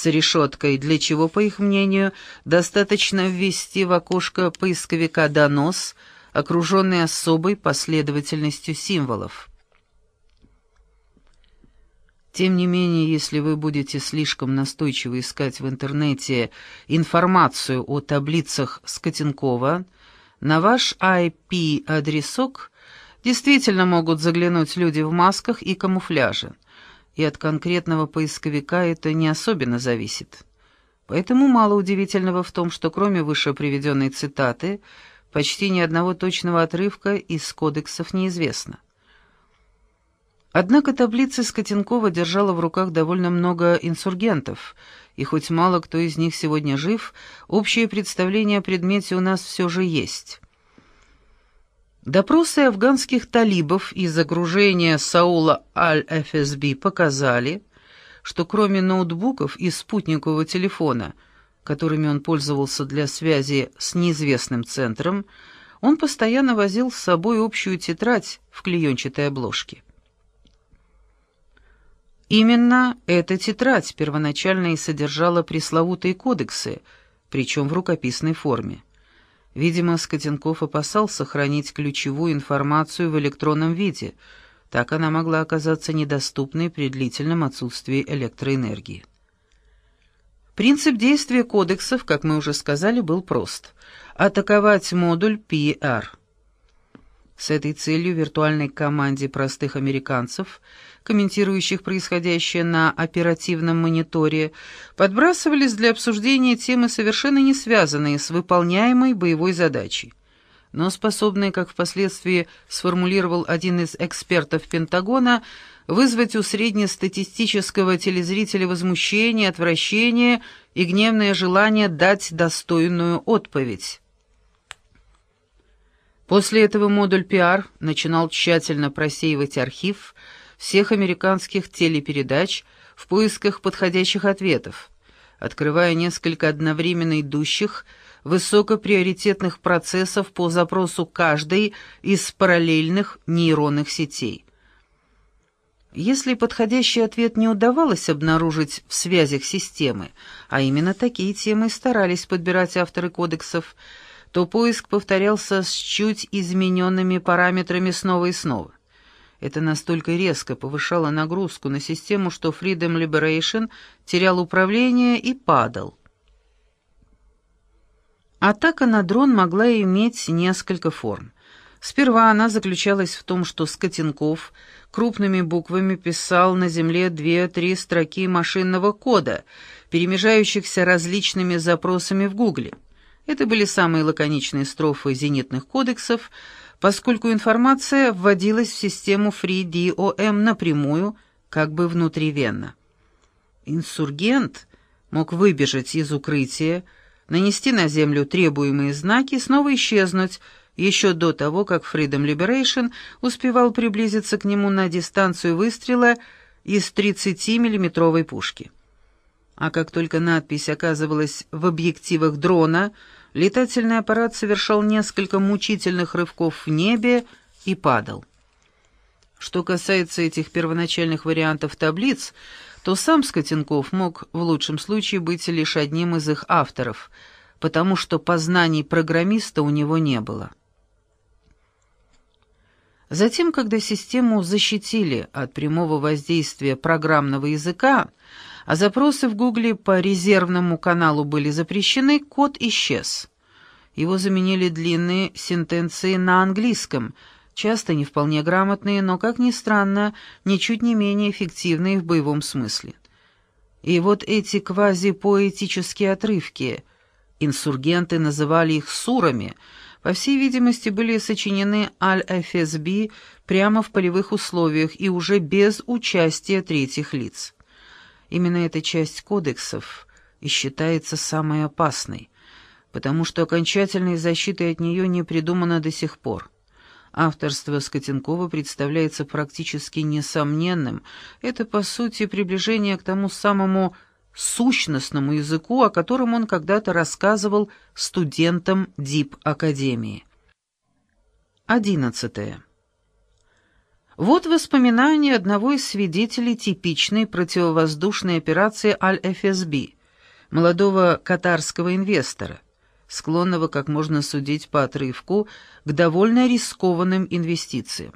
с решеткой, для чего, по их мнению, достаточно ввести в окошко поисковика донос, окруженный особой последовательностью символов. Тем не менее, если вы будете слишком настойчиво искать в интернете информацию о таблицах Скотенкова, на ваш IP-адресок действительно могут заглянуть люди в масках и камуфляже, и от конкретного поисковика это не особенно зависит. Поэтому мало удивительного в том, что кроме выше приведенной цитаты, почти ни одного точного отрывка из кодексов неизвестно. Однако таблица Скотенкова держала в руках довольно много инсургентов, и хоть мало кто из них сегодня жив, общее представление о предмете у нас все же есть. Допросы афганских талибов из окружения Саула Аль-ФСБ показали, что кроме ноутбуков и спутникового телефона, которыми он пользовался для связи с неизвестным центром, он постоянно возил с собой общую тетрадь в клеенчатой обложке. Именно эта тетрадь первоначально и содержала пресловутые кодексы, причем в рукописной форме. Видимо, Скотенков опасался хранить ключевую информацию в электронном виде, так она могла оказаться недоступной при длительном отсутствии электроэнергии. Принцип действия кодексов, как мы уже сказали, был прост — атаковать модуль PR. С этой целью виртуальной команде простых американцев — комментирующих происходящее на оперативном мониторе, подбрасывались для обсуждения темы, совершенно не связанные с выполняемой боевой задачей, но способные, как впоследствии сформулировал один из экспертов Пентагона, вызвать у среднестатистического телезрителя возмущение, отвращение и гневное желание дать достойную отповедь. После этого модуль PR начинал тщательно просеивать архив, всех американских телепередач в поисках подходящих ответов, открывая несколько одновременно идущих высокоприоритетных процессов по запросу каждой из параллельных нейронных сетей. Если подходящий ответ не удавалось обнаружить в связях системы, а именно такие темы старались подбирать авторы кодексов, то поиск повторялся с чуть измененными параметрами снова и снова. Это настолько резко повышало нагрузку на систему, что Freedom Liberation терял управление и падал. Атака на дрон могла иметь несколько форм. Сперва она заключалась в том, что Скотенков крупными буквами писал на земле две-три строки машинного кода, перемежающихся различными запросами в Гугле. Это были самые лаконичные строфы зенитных кодексов — поскольку информация вводилась в систему FreeDOM напрямую, как бы внутривенно. Инсургент мог выбежать из укрытия, нанести на землю требуемые знаки снова исчезнуть, еще до того, как Freedom Liberation успевал приблизиться к нему на дистанцию выстрела из 30-миллиметровой пушки. А как только надпись оказывалась в объективах дрона — летательный аппарат совершал несколько мучительных рывков в небе и падал. Что касается этих первоначальных вариантов таблиц, то сам Скотенков мог в лучшем случае быть лишь одним из их авторов, потому что познаний программиста у него не было. Затем, когда систему защитили от прямого воздействия программного языка, а запросы в Гугле по резервному каналу были запрещены, код исчез. Его заменили длинные сентенции на английском, часто не вполне грамотные, но, как ни странно, ничуть не менее эффективные в боевом смысле. И вот эти квазипоэтические отрывки, инсургенты называли их сурами, по всей видимости, были сочинены Аль-ФСБ прямо в полевых условиях и уже без участия третьих лиц. Именно эта часть кодексов и считается самой опасной, потому что окончательной защиты от нее не придумано до сих пор. Авторство Скотенкова представляется практически несомненным. Это, по сути, приближение к тому самому сущностному языку, о котором он когда-то рассказывал студентам ДИП-академии. Одиннадцатое. Вот воспоминания одного из свидетелей типичной противовоздушной операции Аль-ФСБ, молодого катарского инвестора, склонного, как можно судить по отрывку, к довольно рискованным инвестициям.